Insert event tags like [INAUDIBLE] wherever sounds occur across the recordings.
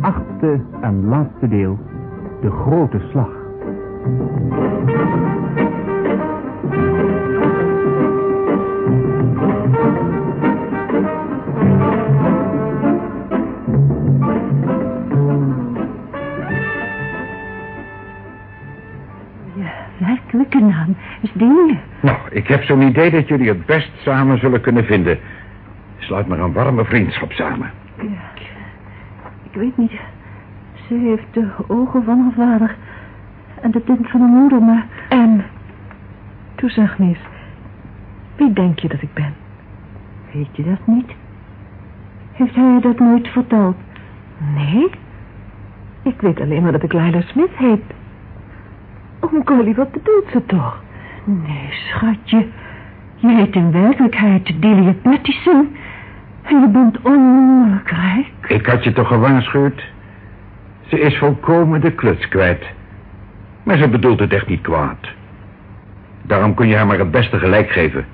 Achtste en laatste deel. De grote slag. Ja, werkelijke naam is die. Ik heb zo'n idee dat jullie het best samen zullen kunnen vinden. Sluit maar een warme vriendschap samen. Ja, ik weet niet. Ze heeft de ogen van haar vader en de tint van haar moeder, maar... En, toen zeg me eens, wie denk je dat ik ben? Weet je dat niet? Heeft hij je dat nooit verteld? Nee, ik weet alleen maar dat ik Lila Smith heet. Oom Collie, wat bedoelt ze toch? Nee, schatje. Je heet in werkelijkheid Delia Pattison. En je bent onnoemelijk rijk. Ik had je toch gewaarschuwd? Ze is volkomen de kluts kwijt. Maar ze bedoelt het echt niet kwaad. Daarom kun je haar maar het beste gelijk geven.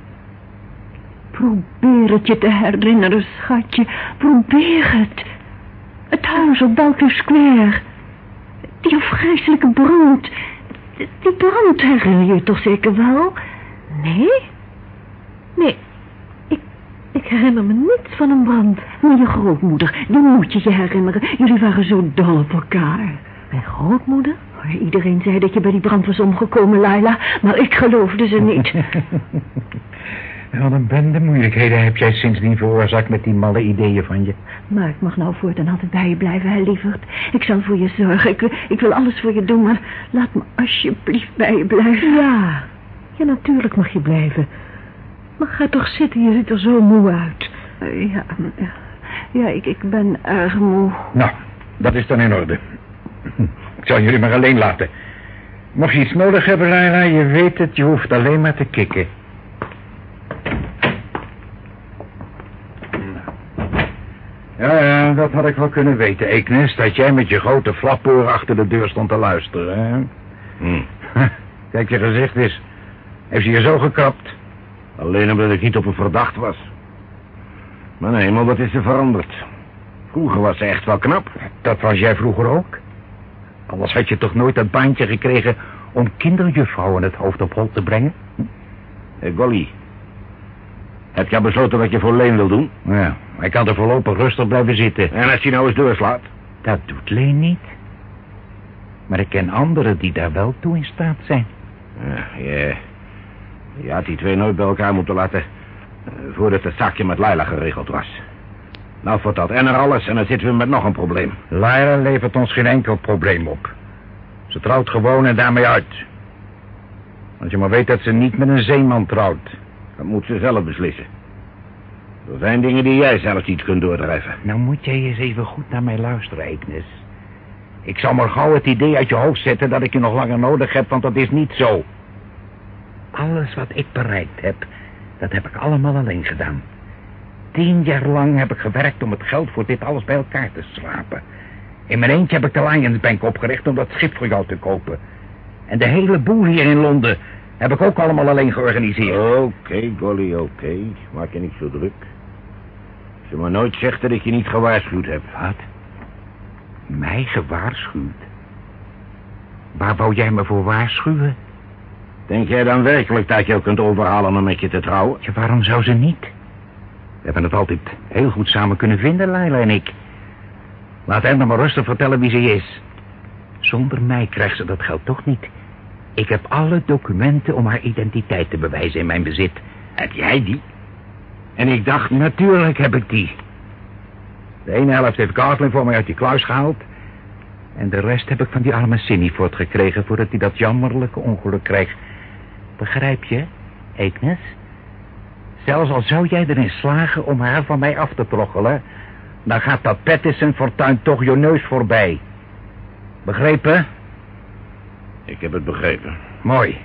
Probeer het je te herinneren, schatje. Probeer het. Het huis op Belker Square. Die afgrijzelijke brand. Die brand herinner je toch zeker wel? Nee? Nee, ik, ik herinner me niets van een brand. Maar je grootmoeder, die moet je je herinneren. Jullie waren zo dol op elkaar. Mijn grootmoeder? Iedereen zei dat je bij die brand was omgekomen, Laila. Maar ik geloofde ze niet. [LAUGHS] Wat een bende moeilijkheden heb jij sindsdien veroorzaakt met die malle ideeën van je. Maar ik mag nou voortaan altijd bij je blijven, hè, lieverd. Ik zal voor je zorgen. Ik, wil- ik wil alles voor je doen, maar laat me alsjeblieft bij je blijven. Ja, ja, natuurlijk mag je blijven. Maar ga toch zitten, je ziet er zo moe uit. Eh, Ja, ja, ja ik, ik ben erg moe. Nou, dat is dan in orde. Ik zal jullie maar alleen laten. Mocht je iets nodig hebben, Laila, je weet het, je hoeft alleen maar te kikken. Ja, ja, dat had ik wel kunnen weten, Eeknes, dat jij met je grote flaporen achter de deur stond te luisteren, hè? Hm. [LAUGHS] Kijk, je gezicht is... Heeft ze je zo gekapt? Alleen omdat ik niet op een verdacht was. Maar nee, maar wat is er veranderd? Vroeger was ze echt wel knap. Dat was jij vroeger ook. Anders had je toch nooit dat baantje gekregen om kinderjuffrouwen het hoofd op hol te brengen? Hé, Golly. Heb jij besloten wat je voor Leen wil doen? Ja, hij kan er voorlopig rustig blijven zitten. En als hij nou eens doorslaat? Dat doet Leen niet. Maar ik ken anderen die daar wel toe in staat zijn. Ja, je, je had die twee nooit bij elkaar moeten laten... eh, voordat het zakje met Laila geregeld was. Nou vertelt en er alles en dan zitten we met nog een probleem. Lyra levert ons geen enkel probleem op. Ze trouwt gewoon en daarmee uit. Als je maar weet dat ze niet met een zeeman trouwt. Dat moet ze zelf beslissen. Er zijn dingen die jij zelf niet kunt doordrijven. Nou moet jij eens even goed naar mij luisteren, Eeknes. Ik zal maar gauw het idee uit je hoofd zetten dat ik je nog langer nodig heb, want dat is niet zo. Alles wat ik bereikt heb, dat heb ik allemaal alleen gedaan. Tien jaar lang heb ik gewerkt om het geld voor dit alles bij elkaar te schrapen. In mijn eentje heb ik de Lions Bank opgericht om dat schip voor jou te kopen. En de hele boel hier in Londen heb ik ook allemaal alleen georganiseerd. Oké, Golly, oké. Maak je niet zo druk. Je maar nooit zegt dat ik je niet gewaarschuwd heb. Wat? Mij gewaarschuwd? Waar wou jij me voor waarschuwen? Denk jij dan werkelijk dat je ook kunt overhalen om met je te trouwen? Ja, waarom zou ze niet? We hebben het altijd heel goed samen kunnen vinden, Leila en ik. Laat hem dan maar rustig vertellen wie ze is. Zonder mij krijgt ze dat geld toch niet. Ik heb alle documenten om haar identiteit te bewijzen in mijn bezit. Heb jij die? En ik dacht, natuurlijk heb ik die. De ene helft heeft Carlin voor mij uit die kluis gehaald. En de rest heb ik van die arme Sinnyford gekregen... voordat hij dat jammerlijke ongeluk kreeg. Begrijp je, Eeknes? Zelfs al zou jij erin slagen om haar van mij af te troggelen... dan gaat dat Pattison fortuin toch je neus voorbij. Begrepen? Ik heb het begrepen. Mooi.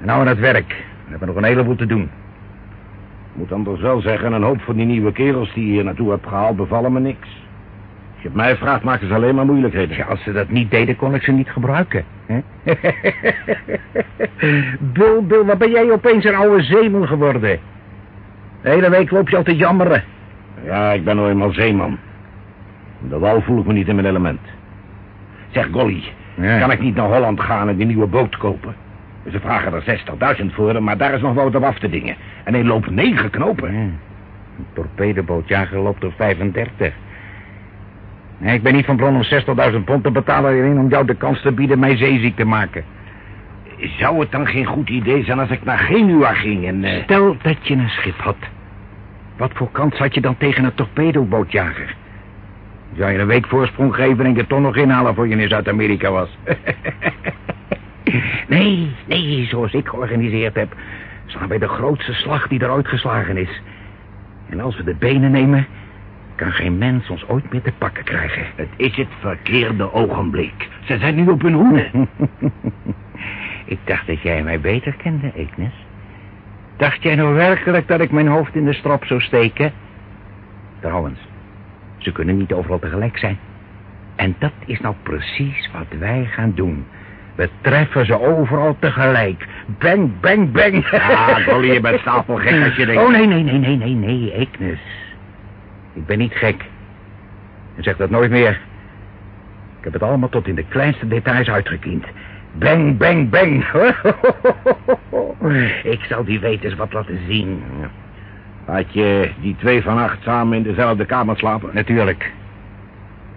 En nou aan het werk. We hebben nog een heleboel te doen. Ik moet anders wel zeggen, een hoop van die nieuwe kerels die je hier naartoe hebt gehaald bevallen me niks. Als je het mij vraagt, maken ze alleen maar moeilijkheden. Ja, als ze dat niet deden, kon ik ze niet gebruiken. hè? [LAUGHS] Bill, Bill, wat ben jij opeens een oude zeeman geworden? De hele week loop je al te jammeren. Ja, ik ben nou eenmaal zeeman. De wal voel ik me niet in mijn element. Zeg, Golly, Ja. kan ik niet naar Holland gaan en die nieuwe boot kopen? Ze vragen er 60.000 voor, maar daar is nog wel wat op af te dingen. En hij loopt negen knopen. Ja. Een torpedobootjager loopt er 35. Nee, ik ben niet van plan om 60.000 pond te betalen alleen om jou de kans te bieden mij zeeziek te maken. Zou het dan geen goed idee zijn als ik naar Genua ging en... eh, Stel dat je een schip had. Wat voor kans had je dan tegen een torpedobootjager? Zou je een week voorsprong geven en je toch nog inhalen voor je in Zuid-Amerika was? [LAUGHS] nee, nee, zoals ik georganiseerd heb... slaan wij de grootste slag die er ooit geslagen is. En als we de benen nemen... kan geen mens ons ooit meer te pakken krijgen. Het is het verkeerde ogenblik. Ze zijn nu op hun hoede. [LAUGHS] ik dacht dat jij mij beter kende, Ignis. Dacht jij nou werkelijk dat ik mijn hoofd in de strop zou steken? Trouwens, ze kunnen niet overal tegelijk zijn. En dat is nou precies wat wij gaan doen. We treffen ze overal tegelijk. Bang, bang, bang. Ah, Golly, je bent stapelgek als je denkt... Oh, nee, nee, nee, nee, nee, nee, Ignis. Ik ben niet gek. En zeg dat nooit meer. Ik heb het allemaal tot in de kleinste details uitgekiend. Bang, bang, bang. [LAUGHS] Ik zal die wetens wat laten zien. Had je die twee vannacht samen in dezelfde kamer slapen? Natuurlijk.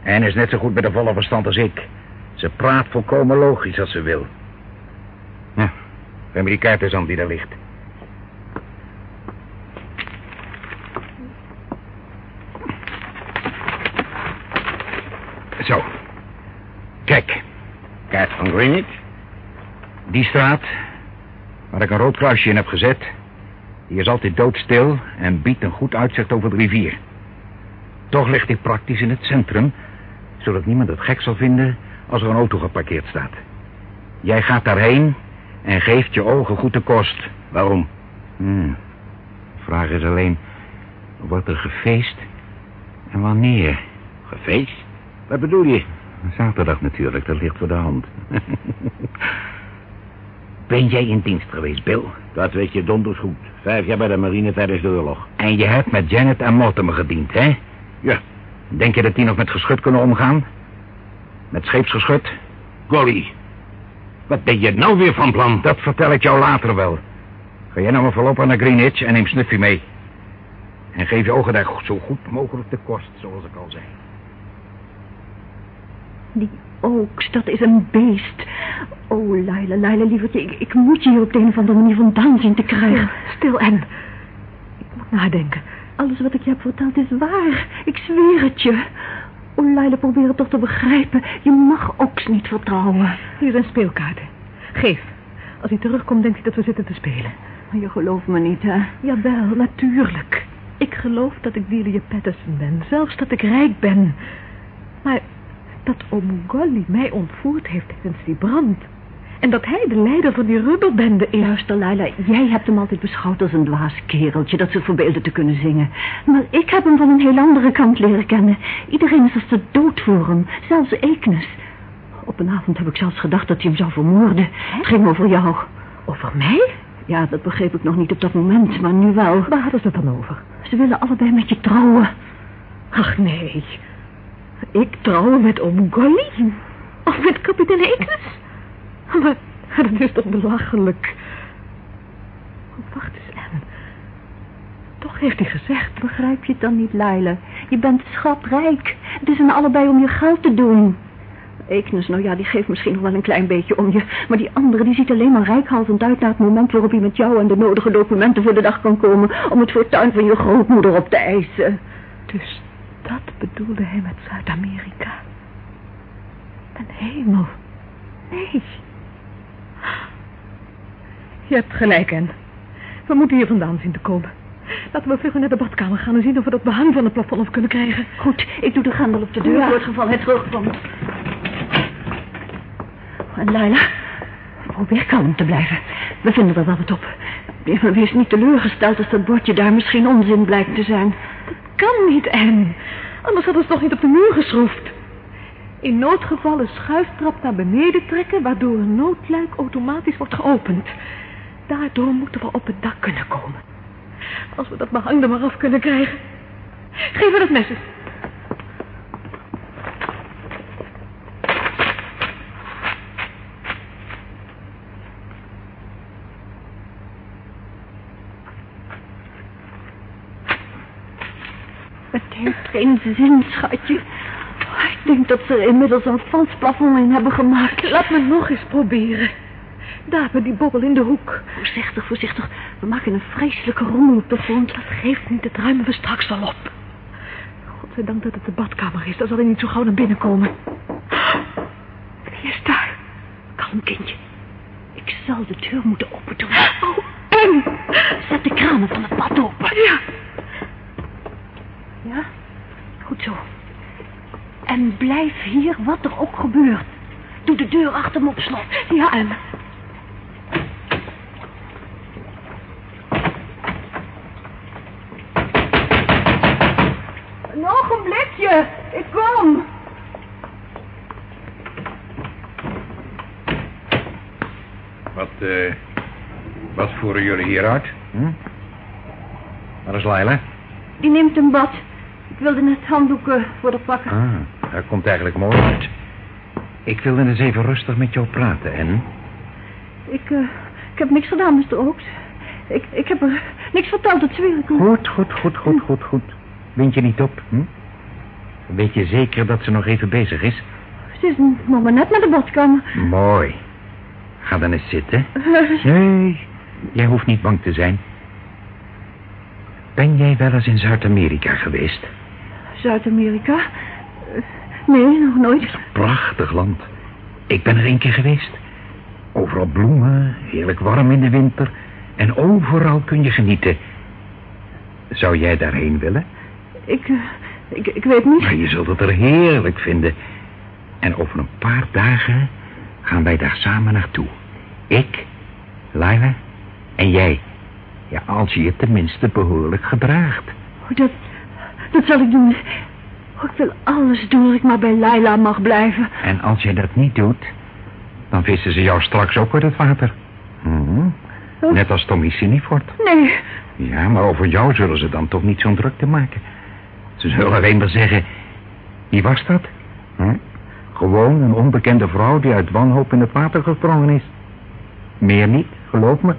En is net zo goed met een volle verstand als ik. Ze praat volkomen logisch als ze wil. Ja, geef me die kaart eens aan die daar ligt. Zo. Kijk, Kaart van Greenwich? die straat waar ik een rood kruisje in heb gezet... die is altijd doodstil en biedt een goed uitzicht over de rivier. Toch ligt die praktisch in het centrum... zodat niemand het gek zal vinden als er een auto geparkeerd staat. Jij gaat daarheen en geeft je ogen goed de kost. Waarom? Hmm. Vraag is alleen... wordt er gefeest en wanneer? Gefeest? Wat bedoel je? Zaterdag natuurlijk, dat ligt voor de hand. [LAUGHS] ben jij in dienst geweest, Bill? Dat weet je donders goed. Vijf jaar bij de marine tijdens de oorlog. En je hebt met Janet en Mortimer gediend, hè? Ja. Denk je dat die nog met geschut kunnen omgaan? Met scheepsgeschut? Golly, wat ben je nou weer van plan? Dat vertel ik jou later wel. Ga jij nou maar voorlopig naar Greenwich en neem Snuffy mee. En geef je ogen daar zo goed mogelijk de kost, zoals ik al zei. Die Oaks, dat is een beest. Oh, Laila, Laila, lievertje, ik, ik moet je hier op de een of andere manier vandaan zien te krijgen. Stil, en. Ik moet nadenken. Alles wat ik je heb verteld is waar. Ik zweer het je. Oh, Laila, probeer het toch te begrijpen. Je mag Oaks niet vertrouwen. Hier zijn speelkaarten. Geef. Als hij terugkomt, denkt hij dat we zitten te spelen. Maar je gelooft me niet, hè? Jawel, natuurlijk. Ik geloof dat ik Delia Patterson ben. Zelfs dat ik rijk ben. Maar dat oom Golly mij ontvoerd heeft tijdens die brand. En dat hij de leider van die rubberbende is. Luister, Laila, jij hebt hem altijd beschouwd als een dwaas kereltje... dat ze verbeelde te kunnen zingen. Maar ik heb hem van een heel andere kant leren kennen. Iedereen is als de dood voor hem, zelfs Eeknes. Op een avond heb ik zelfs gedacht dat hij hem zou vermoorden. Het ging over jou. Over mij? Ja, dat begreep ik nog niet op dat moment, maar nu wel. Waar hadden ze het dan over? Ze willen allebei met je trouwen. Ach, nee. Ik trouwen met Golly? Of met kapitein Eeknes? [LAUGHS] Maar, dat is toch belachelijk. Wacht eens, Anne. Toch heeft hij gezegd... Begrijp je het dan niet, Laila? Je bent schatrijk. Het is aan allebei om je geld te doen. Eeknes, nou ja, die geeft misschien nog wel een klein beetje om je. Maar die andere, die ziet alleen maar rijkhalsend uit naar het moment waarop hij met jou en de nodige documenten voor de dag kan komen. Om het fortuin van je grootmoeder op te eisen. Dus dat bedoelde hij met Zuid-Amerika. Een hemel. Nee. Je hebt gelijk, en We moeten hier vandaan zien te komen. Laten we vlug naar de badkamer gaan en zien of we dat behang van het plafond af kunnen krijgen. Goed, ik doe de grendel op de deur Ja. voor het geval hij terugkomt. En Laila, probeer kalm te blijven. We vinden er wel wat op. Wees niet teleurgesteld als dat bordje daar misschien onzin blijkt te zijn. Kan niet, Anne. Anders hadden ze toch niet op de muur geschroefd. In noodgeval een schuiftrap naar beneden trekken... waardoor een noodluik automatisch wordt geopend. Daardoor moeten we op het dak kunnen komen. Als we dat behang er maar af kunnen krijgen. Geef me dat mes eens. Het heeft geen zin, schatje. Ik denk dat ze er inmiddels een vals plafond in hebben gemaakt. Laat me nog eens proberen. Daar bij die bobbel in de hoek. Voorzichtig, voorzichtig. We maken een vreselijke rommel op de grond. Dat geeft niet, het ruimen we straks wel op. Godzijdank dat het de badkamer is. Dan zal hij niet zo gauw naar binnen komen. Wie is daar? Kalm, kindje. Ik zal de deur moeten open doen. Oh, en? Zet de kranen van het bad open. Ja. Ja? Goed zo. En blijf hier, wat er ook gebeurt. Doe de deur achter me op slot. Ja, en? Een ogenblikje. Ik kom. Wat, eh... wat voeren jullie hier uit? Hm? Waar is Laila? Die neemt een bad. Ik wilde net handdoeken voor de pakken. Ah, dat komt eigenlijk mooi uit. Ik wilde eens even rustig met jou praten, en? Ik, eh, ik heb niks gedaan, Mr. Oaks. Ik, ik heb er niks verteld, dat zweer ik. Goed, goed, goed, goed, goed, goed. Wind je niet op, hm? Weet je zeker dat ze nog even bezig is? Ze is nog maar net naar de badkamer. Mooi. Ga dan eens zitten. Nee, jij hoeft niet bang te zijn. Ben jij wel eens in Zuid-Amerika geweest? Zuid-Amerika? Nee, nog nooit. Prachtig land. Ik ben er één keer geweest. Overal bloemen, heerlijk warm in de winter. En overal kun je genieten. Zou jij daarheen willen? Ik, eh, ik, ik weet niet. Maar je zult het er heerlijk vinden. En over een paar dagen gaan wij daar samen naartoe. Ik, Laila en jij. Ja, als je je tenminste behoorlijk gedraagt. Oh, Dat, dat zal ik doen. Oh, ik wil alles doen dat ik maar bij Laila mag blijven. En als jij dat niet doet, dan vissen ze jou straks ook uit het water. Mhm. Oh. Net als Tommy Sinifort. Nee, Ja, maar over jou zullen ze dan toch niet zo'n drukte maken. Ze zullen alleen maar zeggen... Wie was dat? Hm? Gewoon een onbekende vrouw die uit wanhoop in het water gesprongen is. Meer niet, geloof me.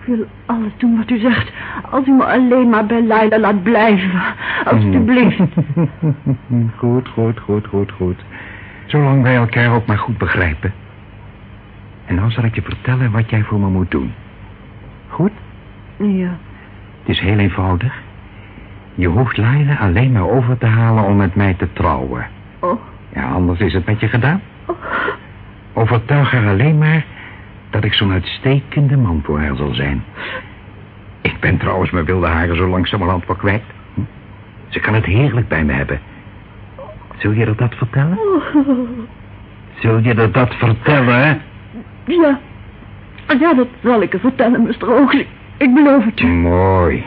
ik wil alles doen wat u zegt. Als u me alleen maar bij Laila laat blijven. Alsjeblieft. [LAUGHS] goed, goed, goed, goed, goed. Zolang wij elkaar ook maar goed begrijpen. En dan zal ik je vertellen wat jij voor me moet doen. Goed? Ja. Het is heel eenvoudig. Je hoeft Laila alleen maar over te halen om met mij te trouwen. Oh. Ja, anders is het met je gedaan. Overtuig haar alleen maar dat ik zo'n uitstekende man voor haar zal zijn. Ik ben trouwens mijn wilde haren zo langzamerhand wel kwijt. Ze kan het heerlijk bij me hebben. Zul je er dat vertellen? Zul je er dat vertellen, hè? Ja. Ja, dat zal ik er vertellen, Mr. Oakley. Ik beloof het u. Mooi.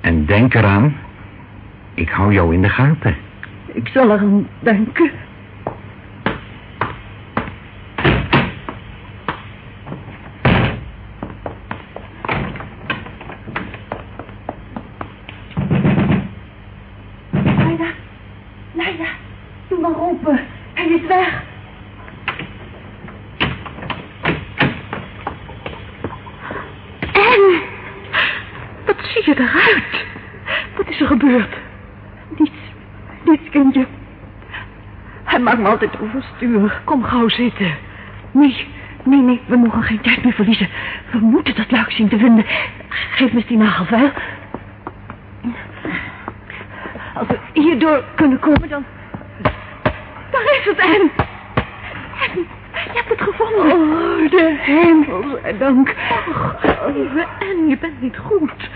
En denk eraan, ik hou jou in de gaten. Ik zal er aan denken. Leida, Leida, doe maar open. Hij is weg. En, Wat zie je eruit? Wat is er gebeurd? niets, niets, kindje. Hij maakt me altijd overstuur. Kom gauw zitten. Nee, nee, nee, we mogen geen tijd meer verliezen. We moeten dat luik zien te vinden. Geef me die nagelvuil. Als we hierdoor kunnen komen, dan... Daar is het, Anne. Anne, je hebt het gevonden. Oh, de hemel, zij dank. Lieve En, je bent niet goed.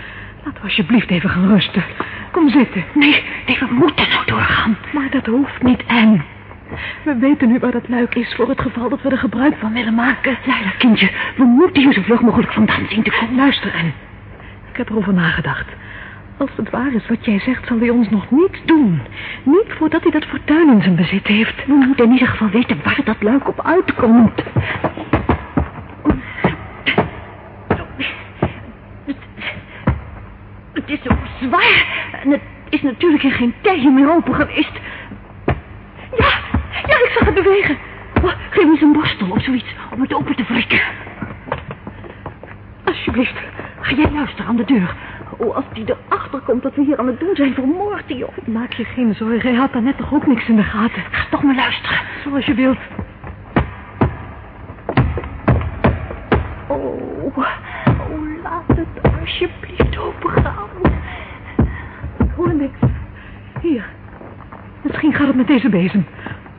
Laten we alsjeblieft even gaan rusten. Kom zitten. Nee, nee, we moeten nou doorgaan. Maar dat hoeft niet, Anne. We weten nu waar dat luik is voor het geval dat we er gebruik van willen maken. Leila, kindje, we moeten hier zo vlug mogelijk vandaan zien te komen. Luister, Anne. Ik heb erover nagedacht. Als het waar is wat jij zegt, zal hij ons nog niets doen. Niet voordat hij dat fortuin in zijn bezit heeft. We moeten in ieder geval weten waar dat luik op uitkomt. Het is zo zwaar. En het is natuurlijk in geen tijdje meer open geweest. Ja, ik zag het bewegen. Oh, geef me eens een borstel of zoiets om het open te wrikken. Alsjeblieft, ga jij luisteren aan de deur. Oh, als die erachter komt dat we hier aan het doen zijn, vermoordt hij joh. Maak je geen zorgen, hij had daar net toch ook niks in de gaten. Ga toch maar luisteren. Zoals je wilt. Oh, oh, laat het alsjeblieft opengaan. Ik hoor niks. Hier. Misschien gaat het met deze bezem.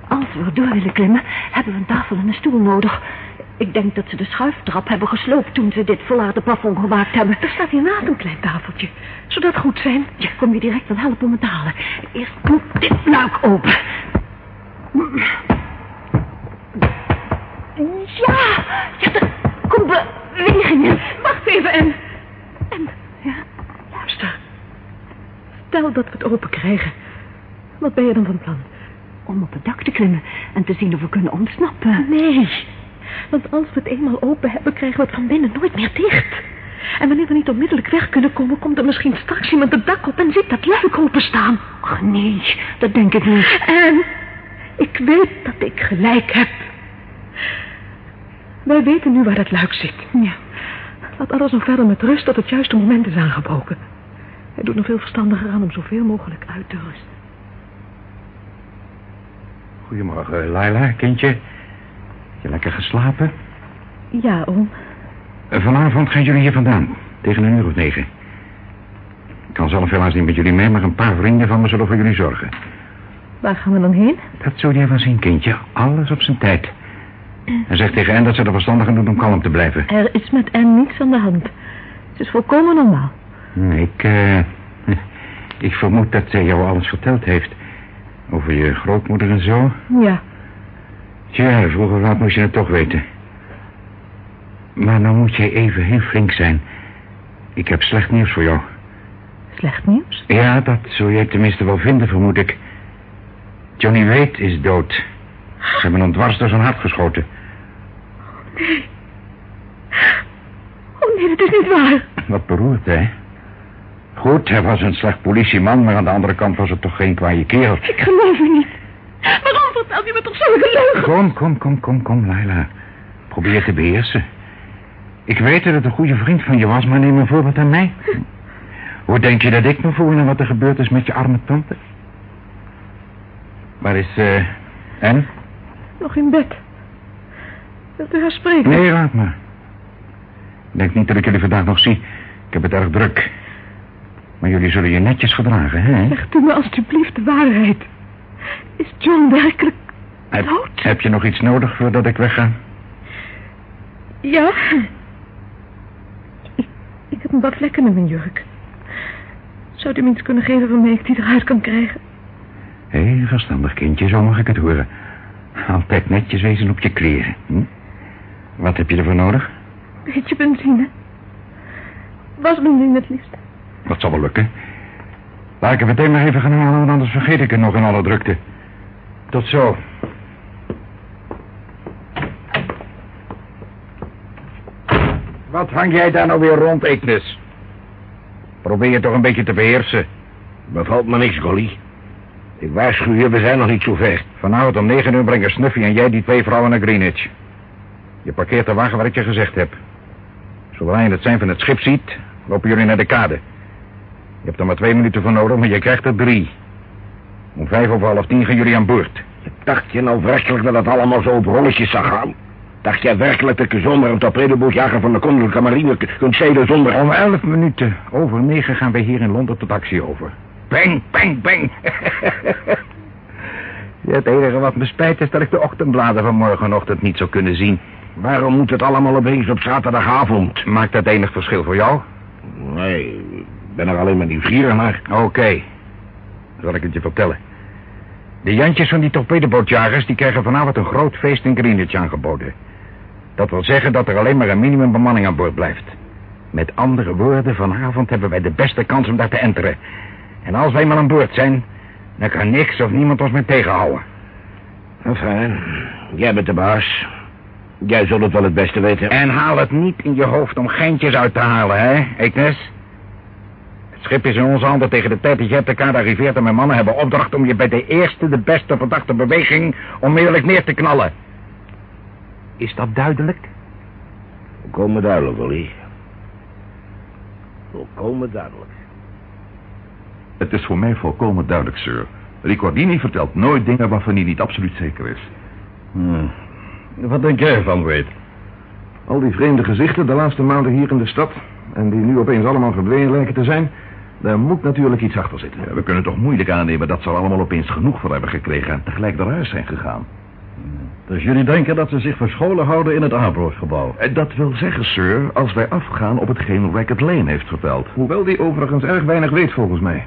Als we door willen klimmen, hebben we een tafel en een stoel nodig. Ik denk dat ze de schuiftrap hebben gesloopt toen ze dit verlaten plafond gemaakt hebben. Er staat hiernaast een klein tafeltje. Zou dat goed zijn? Ja, kom je direct wel helpen om het te halen. Eerst moet dit luik open. Ja, ja, er komt beweging in. Wacht even, en... En, ja, luister. Stel dat we het open krijgen. Wat ben je dan van plan? Om op het dak te klimmen en te zien of we kunnen ontsnappen. Nee, want als we het eenmaal open hebben, krijgen we het van binnen nooit meer dicht. En wanneer we niet onmiddellijk weg kunnen komen, komt er misschien straks iemand het dak op en ziet dat luik openstaan. Ach nee, dat denk ik niet. En ik weet dat ik gelijk heb. Wij weten nu waar dat luik zit. Ja. Laat alles nog verder met rust tot het juiste moment is aangebroken. Hij doet nog veel verstandiger aan om zoveel mogelijk uit te rusten. Goedemorgen, Laila, kindje. Heb je lekker geslapen? Ja, oom. Vanavond gaan jullie hier vandaan. Tegen een uur of negen. Ik kan zelf helaas niet met jullie mee, maar een paar vrienden van me zullen voor jullie zorgen. Waar gaan we dan heen? Dat zul je van zien, kindje. Alles op zijn tijd. En zeg tegen hen dat ze er verstandig aan doen om kalm te blijven. Er is met Anne niets aan de hand. Het is volkomen normaal. Ik, eh... [LAUGHS] Ik vermoed dat zij jou alles verteld heeft. Over je grootmoeder en zo. Ja. Tja, vroeger laat moest je het toch weten. Maar nou moet jij even heel flink zijn. Ik heb slecht nieuws voor jou. Slecht nieuws? Ja, dat zul jij tenminste wel vinden, vermoed ik. Johnny Wade is dood. Ze hebben hem dwars door zijn hart geschoten. Nee. Oh nee, dat is niet waar. Wat beroerd, hè? Goed, hij was een slecht politieman, maar aan de andere kant was het toch geen kwaaie kerel. Ik geloof u niet. Waarom vertelt u me toch zulke leugen? Kom, kom, kom, kom, kom, Laila. Probeer te beheersen. Ik weet dat het een goede vriend van je was, maar neem een voorbeeld aan mij. Hoe denk je dat ik me voel en wat er gebeurd is met je arme tante? Waar is, eh, en? Nog in bed. Wilt u haar spreken? Nee, laat maar. Ik denk niet dat ik jullie vandaag nog zie. Ik heb het erg druk. Maar jullie zullen je netjes gedragen, hè? Zegt u me alstublieft de waarheid. Is John werkelijk Heb, dood? heb je nog iets nodig voordat ik wegga? Ja. Ik, ik heb een wat vlekken in mijn jurk. Zou u me iets kunnen geven waarmee ik die eruit kan krijgen? Heel verstandig kindje, zo mag ik het horen. Altijd netjes wezen op je kleren. Hm? Wat heb je ervoor nodig? Beetje benzine. Wasbenzine het liefst. Dat zal wel lukken. Laat ik het meteen maar even gaan halen, want anders vergeet ik het nog in alle drukte. Tot zo. Wat hang jij daar nou weer rond, Ignis? Probeer je toch een beetje te beheersen. Bevalt me niks, Golly. Ik waarschuw je, we zijn nog niet zo ver. Vanavond om negen uur brengen Snuffy en jij die twee vrouwen naar Greenwich. Je parkeert de wagen waar ik je gezegd heb. Zodra je het zijn van het schip ziet, lopen jullie naar de kade. Je hebt er maar twee minuten voor nodig, maar je krijgt er drie. Om vijf over half tien gaan jullie aan boord. Dacht je nou werkelijk dat het allemaal zo op rolletjes zou gaan? Dacht jij werkelijk dat je zomaar een torpedobootjager van de Koninklijke Marine kunt zeilen zonder... Om elf minuten over negen gaan wij hier in Londen tot actie over. Bang, bang, bang. [LAUGHS] ja, het enige wat me spijt is dat ik de ochtendbladen van morgenochtend niet zou kunnen zien. Waarom moet het allemaal opeens op zaterdagavond? Maakt dat enig verschil voor jou? Nee, ben er alleen maar nieuwsgierig naar. Oké. Dan zal ik het je vertellen. De Jantjes van die torpedobootjagers... die krijgen vanavond een groot feest in Greenwich aangeboden. Dat wil zeggen dat er alleen maar een minimumbemanning aan boord blijft. Met andere woorden, vanavond hebben wij de beste kans om daar te enteren. En als wij maar aan boord zijn... dan kan niks of niemand ons meer tegenhouden. Enfin, jij bent de baas. Jij zult het wel het beste weten. En haal het niet in je hoofd om geintjes uit te halen, hè, Ignis? Het schip is in onze handen tegen de tijd dat jij te kade arriveert... en mijn mannen hebben opdracht om je bij de eerste, de beste verdachte beweging... onmiddellijk neer te knallen. Is dat duidelijk? Volkomen duidelijk, Willy. Volkomen duidelijk. Het is voor mij volkomen duidelijk, sir. Ricordini vertelt nooit dingen waarvan hij niet absoluut zeker is. Hmm. Wat denk jij van, Wade? Al die vreemde gezichten de laatste maanden hier in de stad... en die nu opeens allemaal verdwenen lijken te zijn... daar moet natuurlijk iets achter zitten. Ja, we kunnen toch moeilijk aannemen dat ze er allemaal opeens genoeg voor hebben gekregen... en tegelijk naar huis zijn gegaan. Dus jullie denken dat ze zich verscholen houden in het Ambrose-gebouw? Eh, Dat wil zeggen, sir, als wij afgaan op hetgeen Racket Lane heeft verteld. Hoewel die overigens erg weinig weet volgens mij.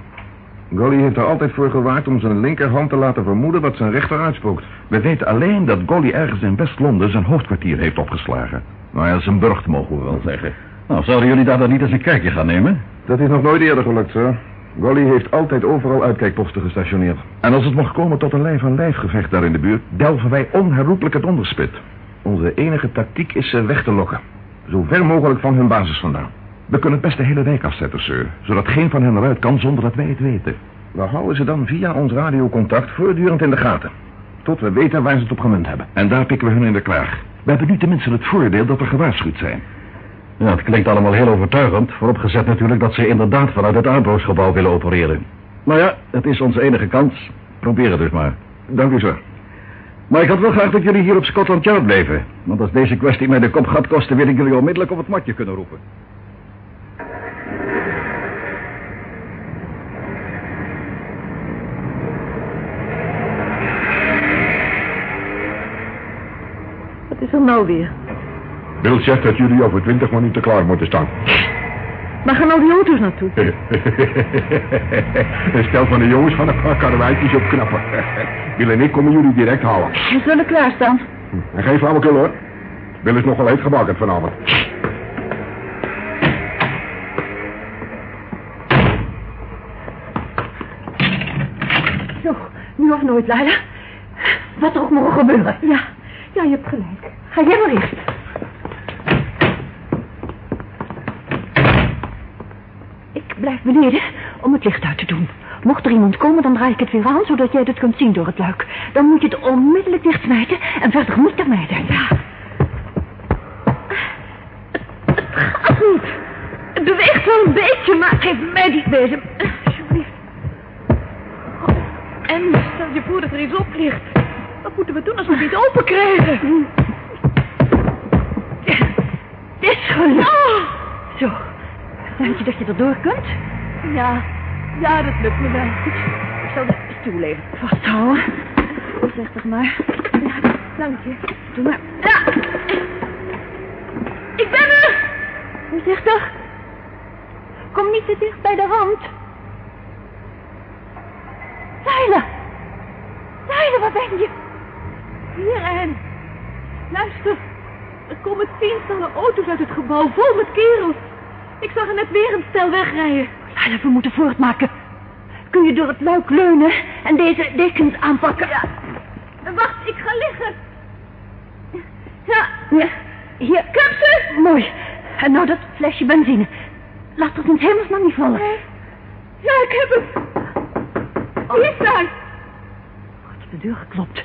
Golly heeft er altijd voor gewaakt om zijn linkerhand te laten vermoeden wat zijn rechter uitspookt. We weten alleen dat Golly ergens in West-Londen zijn hoofdkwartier heeft opgeslagen. Nou ja, zijn burcht mogen we wel zeggen. Nou, zouden jullie daar dan niet eens een kijkje gaan nemen? Dat is nog nooit eerder gelukt, sir. Golly heeft altijd overal uitkijkposten gestationeerd. En als het mocht komen tot een lijf-aan-lijf gevecht daar in de buurt... delven wij onherroepelijk het onderspit. Onze enige tactiek is ze weg te lokken. Zo ver mogelijk van hun basis vandaan. We kunnen het best de hele wijk afzetten, sir. Zodat geen van hen eruit kan zonder dat wij het weten. We houden ze dan via ons radiocontact voortdurend in de gaten. Tot we weten waar ze het op gemunt hebben. En daar pikken we hun in de kraag. We hebben nu tenminste het voordeel dat we gewaarschuwd zijn. Ja, het klinkt allemaal heel overtuigend. Vooropgezet natuurlijk dat ze inderdaad vanuit het Ambrose-gebouw willen opereren. Maar ja, het is onze enige kans. Probeer het dus maar. Dank u, sir. Maar ik had wel graag dat jullie hier op Scotland Yard bleven. Want als deze kwestie mij de kop gaat kosten... wil ik jullie onmiddellijk op het matje kunnen roepen. Wat is er nou weer? Bill zegt dat jullie over twintig minuten klaar moeten staan. [LAUGHS] Waar gaan nou die auto's naartoe? [LAUGHS] Een stel van de jongens van een paar karrewijtjes op knappen. Bill [LAUGHS] en ik komen jullie direct halen. We zullen klaarstaan. En geen flauwekul hoor. Bill is nog wel heet gebakken vanavond. Zo, nu of nooit, Leila. Wat er ook mogen gebeuren. Ja, ja, je hebt gelijk. Ga jij maar eerst. Ik blijf beneden om het licht uit te doen. Mocht er iemand komen, dan draai ik het weer aan, zodat jij het kunt zien door het luik. Dan moet je het onmiddellijk dichtsmijten en verder niet aan mij denken. Ja. Het gaat niet. Het beweegt wel een beetje, maar geef mij die bezem. Alsjeblieft. En stel je voor dat er iets op ligt. Wat moeten we doen als we het niet open krijgen? Het is gelukt. Zo. Denk je dat je erdoor kunt? Ja, ja, dat lukt me wel. Ik zal de stoel even Vasthouden. Voorzichtig maar. Ja, dank je. Doe maar. Ja. Ik ben er. Voorzichtig. Kom niet te dicht bij de rand. Leila. Leila, waar ben je? Hier, Anne. Luister. Er komen tientallen auto's uit het gebouw, vol met kerels. Ik zag er net weer een stel wegrijden. Leila, we moeten voortmaken. Kun je door het luik leunen en deze dekens aanpakken? Ja. Wacht, ik ga liggen. Ja. ja. Hier. Kapsen. Mooi. En nou dat flesje benzine. Laat dat in hemelsnaam niet vallen. Ja, ik heb hem. Hier staat. Wordt op de deur geklopt.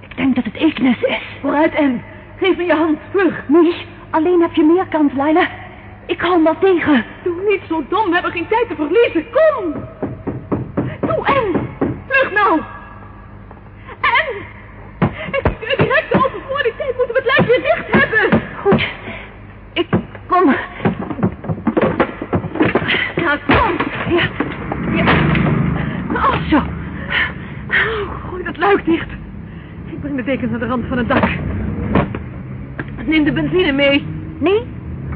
Ik denk dat het Eeknes is. Vooruit, Anne. Geef me je hand, vlug. Nee, alleen heb je meer kans, Leila. Ik hou hem wel tegen. Doe niet zo dom, we hebben geen tijd te verliezen. Kom. Doe, Anne. Vlug nou. Is deur direct open. Voor die tijd moeten we het lijf weer dicht hebben. Goed. Ik kom. Ja, kom. Ja. Ja. Oh, zo. Oh, gooi dat luik dicht. Ik breng de dekens naar de rand van het dak. Neem de benzine mee. Nee,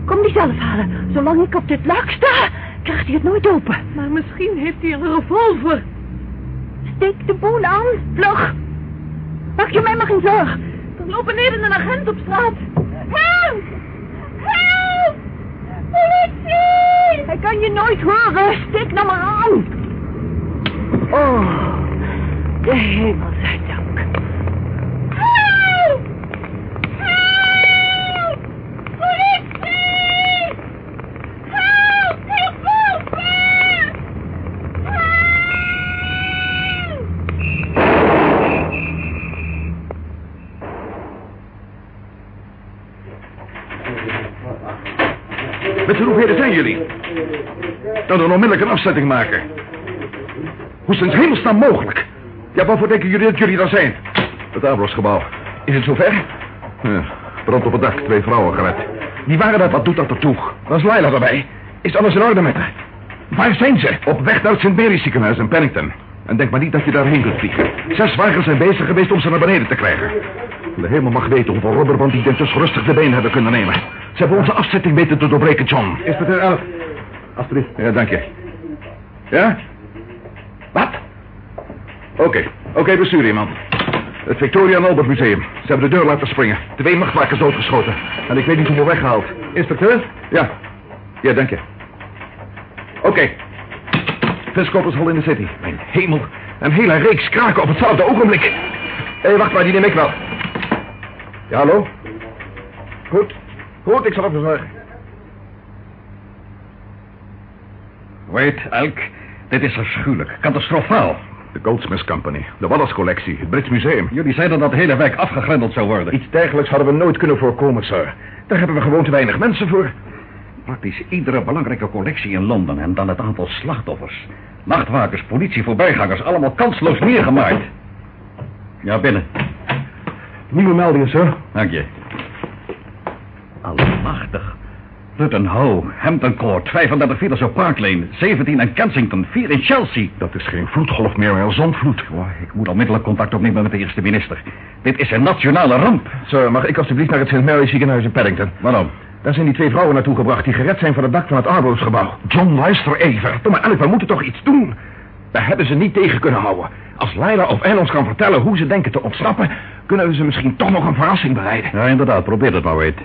kom die zelf halen. Zolang ik op dit luik sta, krijgt hij het nooit open. Maar misschien heeft hij een revolver. Steek de boel aan, vlug. Maak je mij maar geen zorg. Er loopt beneden een agent op straat. Help! Help! Politie! Hij kan je nooit horen. Steek nou maar aan. Oh, de hemel zij dank. Help! Help! Politie! Help! Hierboven! hoeveelheden zijn jullie? Dan dan onmiddellijk een afzetting maken. Hoe is het hemelsnaam mogelijk? Ja, waarvoor denken jullie dat jullie daar zijn? Het Abrosgebouw. Is het zover? Ja, brand op het dak, twee vrouwen gered. Wie waren dat? Wat doet dat ertoe? Was Laila erbij? Is alles in orde met haar? Waar zijn ze? Op weg naar het St. Mary's ziekenhuis in Pennington. En denk maar niet dat je daarheen kunt vliegen. Zes wagens zijn bezig geweest om ze naar beneden te krijgen. De hemel mag weten hoeveel rubberband die dus rustig de been hebben kunnen nemen. Ze hebben onze afzetting weten te doorbreken, John. Inspecteur Elf. Alsjeblieft. Ja, dank je. Ja? Wat? Oké, oké, bestuur iemand. Het Victoria en Albert Museum. Ze hebben de deur laten springen. Twee nachtwakers doodgeschoten. En ik weet niet hoeveel weggehaald. Inspecteur? Ja. Ja, dank je. Oké. Viskopershol in de city. Mijn hemel. Een hele reeks kraken op hetzelfde ogenblik. Hé, wacht maar, die neem ik wel. Ja, hallo? Goed. Goed, ik zal zorgen. Weet, Elk, dit is afschuwelijk. Catastrofaal. De Goldsmiths Company, de Wallace collectie, het Brits Museum. Jullie zeiden dat de hele wijk afgegrendeld zou worden. Iets dergelijks hadden we nooit kunnen voorkomen, sir. Daar hebben we gewoon te weinig mensen voor. Praktisch iedere belangrijke collectie in Londen en dan het aantal slachtoffers. Nachtwakers, politie, voorbijgangers, allemaal kansloos neergemaaid. Ja, binnen. Nieuwe meldingen, sir. Dank je. Allemachtig. Luton Ho, Hampton Court, 35 Villas op Park Lane, 17 in Kensington, 4 in Chelsea. Dat is geen vloedgolf meer, maar een zondvloed. Oh, ik moet onmiddellijk contact opnemen met de eerste minister. Dit is een nationale ramp. Sir, mag ik alstublieft naar het St. Mary's ziekenhuis in Paddington? Waarom? Daar zijn die twee vrouwen naartoe gebracht die gered zijn van het dak van het Arbo's-gebouw. John, luister even. Tom en we moeten toch iets doen. We hebben ze niet tegen kunnen houden. Als Leila of Anne ons kan vertellen hoe ze denken te ontsnappen... kunnen we ze misschien toch nog een verrassing bereiden. Ja, inderdaad. Probeer het maar, weet.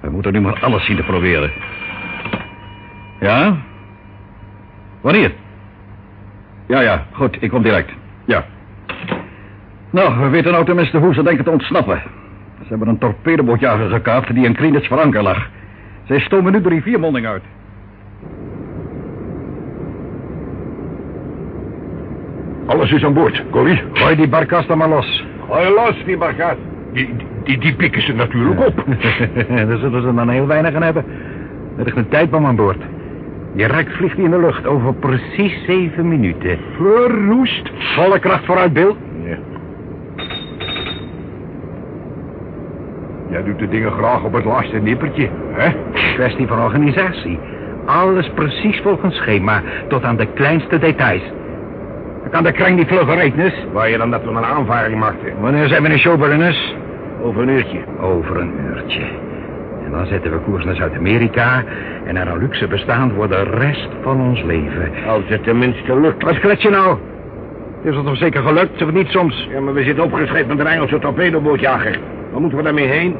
We moeten nu maar alles zien te proberen. Ja? Wanneer? Ja, ja. Goed, ik kom direct. Ja. Nou, we weten nou tenminste hoe ze denken te ontsnappen. Ze hebben een torpedobootjager gekaapt die in Greenwich voor anker lag. Zij stomen nu de riviermonding uit. Alles is aan boord, Corrie. Gooi die barkast dan maar los. Gooi los, die barkas. Die, die, die pikken ze natuurlijk op. [LAUGHS] Daar zullen ze dan heel weinig aan hebben. Er is een tijdbom aan boord. Direct vliegt hij in de lucht over precies zeven minuten. Verroest. Volle kracht vooruit, Bill. Ja. Jij doet de dingen graag op het laatste nippertje, hè? Kwestie van organisatie. Alles precies volgens schema, tot aan de kleinste details. Kan de kring niet vlugger. Waar je dan dat we een aanvaring maakten? Wanneer zijn we in Showburners? Over een uurtje. Over een uurtje. En dan zetten we koers naar Zuid-Amerika... en naar een luxe bestaan voor de rest van ons leven. Als het tenminste lukt. Wat klets je nou? Is het toch zeker gelukt, of niet soms? Ja, maar we zitten opgeschreven met een Engelse torpedobootjager. Waar moeten we daarmee heen?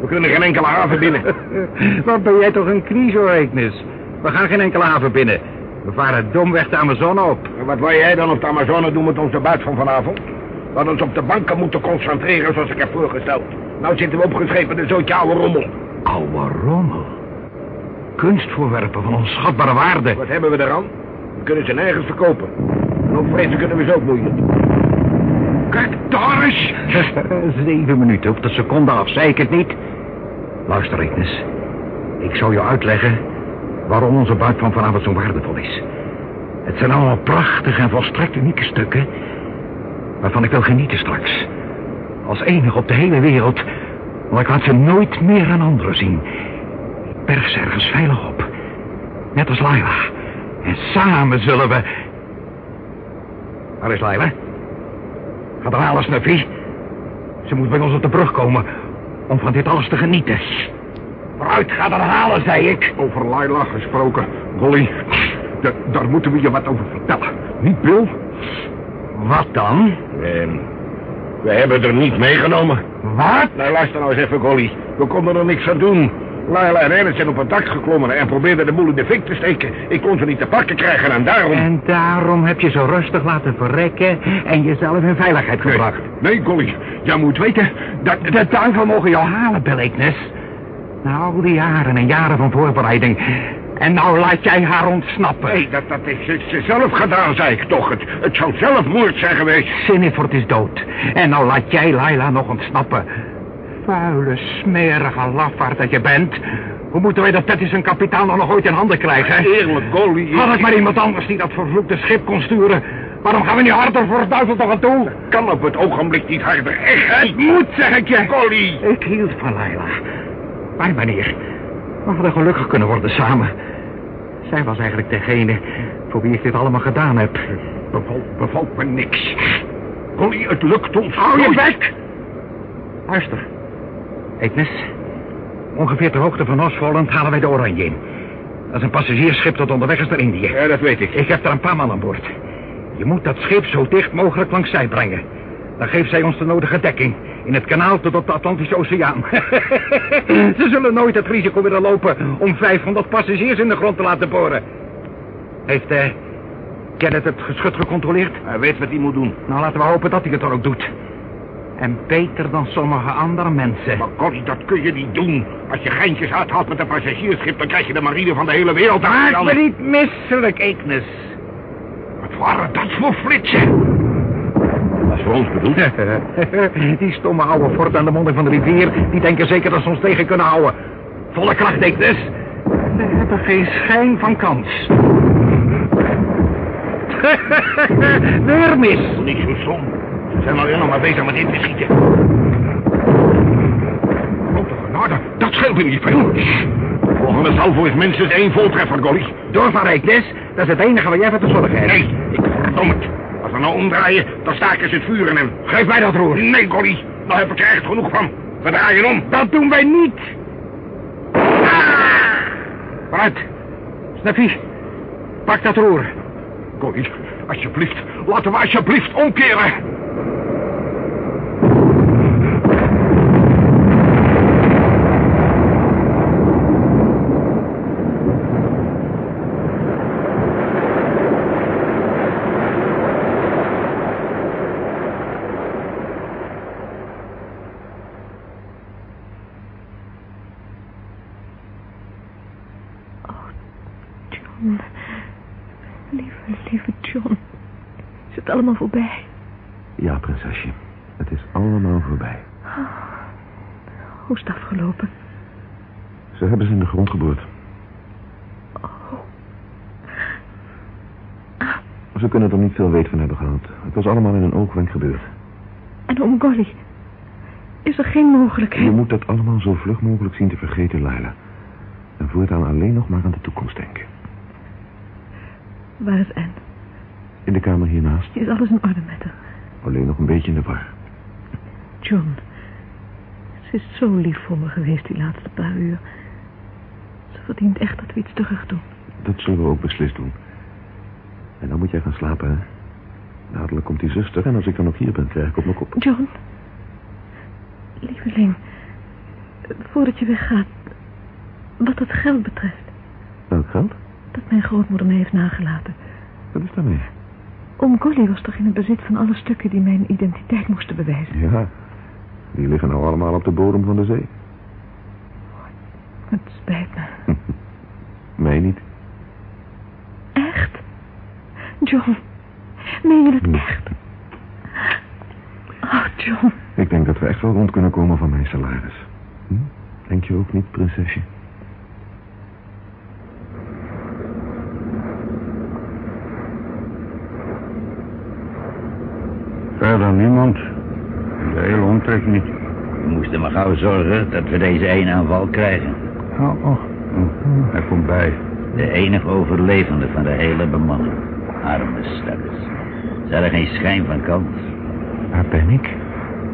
We kunnen geen enkele haven binnen. [LAUGHS] Wat ben jij toch een kniezoorrekenis? We gaan geen enkele haven binnen. We varen domweg de Amazone op. En wat wil jij dan op de Amazone doen met onze buit van vanavond? We hadden ons op de banken moeten concentreren zoals ik heb voorgesteld. Nou zitten we opgeschreven in een zootje oude rommel. Oude rommel. Kunstvoorwerpen van onschatbare waarde. Wat hebben we eraan? We kunnen ze nergens verkopen. En ook vrezen kunnen we ze ook moeilijk. Kijk, daar eens. Zeven minuten op de seconde af, zei ik het niet? Luister, Ignis. Ik zal jou uitleggen waarom onze buit van vanavond zo waardevol is. Het zijn allemaal prachtige en volstrekt unieke stukken... waarvan ik wil genieten straks. Als enige op de hele wereld... maar ik laat ze nooit meer aan anderen zien. Ik berg ze ergens veilig op. Net als Laila. En samen zullen we... Waar is Laila? Ga er halen, Snuffy. Ze moet bij ons op de brug komen... om van dit alles te genieten. Vooruit, ga er halen, zei ik. Over Laila gesproken. Golly, da- daar moeten we je wat over vertellen. Niet, Bill? Wat dan? We hebben er niet meegenomen. Wat? Nou, luister nou eens even, Golly. We konden er niks aan doen. Laila en Ernest zijn op het dak geklommen en probeerden de boel in de fik te steken. Ik kon ze niet te pakken krijgen en daarom... En daarom heb je zo rustig laten verrekken en jezelf in veiligheid gebracht. Nee, Golly, jij moet weten dat... De duivel mogen jou halen, Bill Ignis. Na al die jaren en jaren van voorbereiding. En nou laat jij haar ontsnappen. Nee, dat, dat is ze- ze zelf gedaan, zei ik toch. Het, het zou zelfmoord zijn geweest. Siniford is dood. En nou laat jij Laila nog ontsnappen. Vuile, smerige lafaard dat je bent. Hoe moeten wij dat Tettis en kapitaal nou nog ooit in handen krijgen? hè? Eerlijk, Golly. Had het maar iemand anders die dat vervloekte schip kon sturen. Waarom gaan we niet harder voor het duivel toch aan toe? Kan op het ogenblik niet harder. Echt Het moet, zeg ik je. Golly. Ik hield van Laila. Maar meneer, we hadden gelukkig kunnen worden samen. Zij was eigenlijk degene voor wie ik dit allemaal gedaan heb. Bevalt, bevalt me niks. Golly, het lukt ons Hou je bek! Luister. Eeknes, ongeveer ter hoogte van Osvoland halen wij de Oranje in. Dat is een passagiersschip dat onderweg is naar Indië. Ja, dat weet ik. Ik heb er een paar man aan boord. Je moet dat schip zo dicht mogelijk langs zij brengen. Dan geeft zij ons de nodige dekking. In het kanaal tot op de Atlantische Oceaan. [LAUGHS] Ze zullen nooit het risico willen lopen om 500 passagiers in de grond te laten boren. Heeft eh Kenneth het geschut gecontroleerd? Hij weet wat hij moet doen. Nou, laten we hopen dat hij het dan ook doet. En beter dan sommige andere mensen. Maar Golly, dat kun je niet doen. Als je geintjes uithaalt met een passagiersschip... dan krijg je de marine van de hele wereld aan. Maak me niet misselijk, Eeknes. Wat waren dat voor flitsen? Dat is voor ons bedoeld. [LAUGHS] die stomme oude fort aan de monding van de rivier... die denken zeker dat ze ons tegen kunnen houden. Volle kracht, Eeknes. We hebben geen schijn van kans. [LAUGHS] Weer mis. Niet zo stom. Ze zijn alleen nog maar bezig met in te schieten. Grote genade, dat scheelt niet veel. Volgende salvo is minstens één voltreffer, Golly. Doorvan, Eeknes. Dat is het enige wat jij voor te zorgen hebt. Nee, ik verdom het. Nou omdraaien, dan staken ze het vuur in hem. Geef mij dat roer. Nee, Golly, daar heb ik er echt genoeg van. We draaien om. Dat doen wij niet. Vooruit. Snuffy, pak dat roer. Golly, alsjeblieft, laten we alsjeblieft omkeren. John. Lieve, lieve John. Is het allemaal voorbij? Ja, prinsesje. Het is allemaal voorbij. Hoe is het afgelopen? Ze hebben ze in de grond geboord. Ze kunnen er niet veel weet van hebben gehad. Het was allemaal in een oogwenk gebeurd. En om Golly? Is er geen mogelijkheid? Je moet dat allemaal zo vlug mogelijk zien te vergeten, Laila. En voortaan alleen nog maar aan de toekomst denken. Waar is Anne? In de kamer hiernaast. Is alles in orde met haar? Alleen nog een beetje in de war. John. Ze is zo lief voor me geweest die laatste paar uur. Ze verdient echt dat we iets terug doen. Dat zullen we ook beslist doen. En dan moet jij gaan slapen, hè? Dadelijk komt die zuster en als ik dan ook hier ben, krijg ik op mijn kop. John. Lieveling. Voordat je weggaat. Wat het geld betreft. Welk geld? Dat mijn grootmoeder me heeft nagelaten. Wat is daarmee? Oom Golly was toch in het bezit van alle stukken die mijn identiteit moesten bewijzen. Ja, die liggen nou allemaal op de bodem van de zee. Het spijt me. [LAUGHS] Mij niet. Echt? John. Meen je het echt? Oh, John. Ik denk dat we echt wel rond kunnen komen van mijn salaris. Hm? Denk je ook niet, prinsesje? Verder niemand. De hele omtrek niet. We moesten maar gauw zorgen dat we deze ene aanval krijgen. Oh, oh. Hij komt bij. De enige overlevende van de hele bemanning. Arme stakkers. Ze hadden geen schijn van kans. Waar ben ik?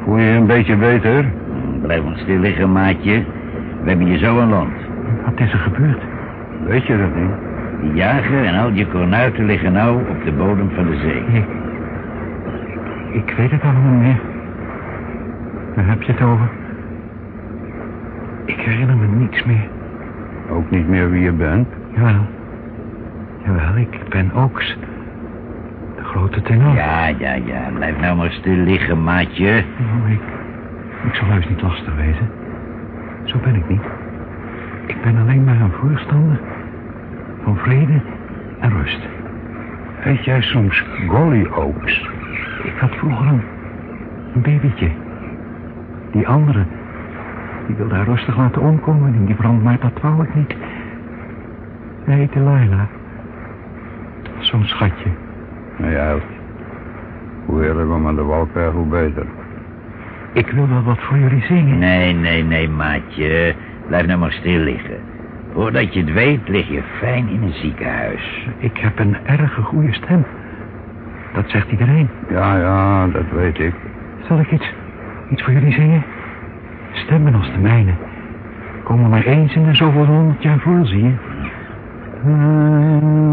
Voel je je een beetje beter? Hm, Blijf ons stil liggen, maatje. We hebben je zo aan land. Wat is er gebeurd? Weet je dat niet? Die jager en al je kornuiten liggen nou op de bodem van de zee. Ik, ik weet het allemaal niet meer. Waar heb je het over? Ik herinner me niets meer. Ook niet meer wie je bent? Jawel. Jawel, ik ben Oaks. De grote tenor. Ja, ja, ja. Blijf nou maar stil liggen, maatje. Oh, ik, ik zal heus niet lastig wezen. Zo ben ik niet. Ik ben alleen maar een voorstander van vrede en rust. Heet jij soms Golly Oaks? Ik had vroeger een, een babytje. Die andere, Die wilde haar rustig laten omkomen in die brand, maar dat wou ik niet. Hij heette Laila. Zo'n schatje. Nou ja, hoe eerder we aan de wal krijgen, hoe beter. Ik wil wel wat voor jullie zingen. Nee, nee, nee, maatje. Blijf nou maar stil liggen. Voordat je het weet, lig je fijn in een ziekenhuis. Ik heb een erge goede stem. Dat zegt iedereen. Ja, ja, dat weet ik. Zal ik iets, iets voor jullie zingen? Stemmen als de mijne. Komen maar eens in de zoveel honderd jaar voor, zie je. Mm-hmm. [LAUGHS]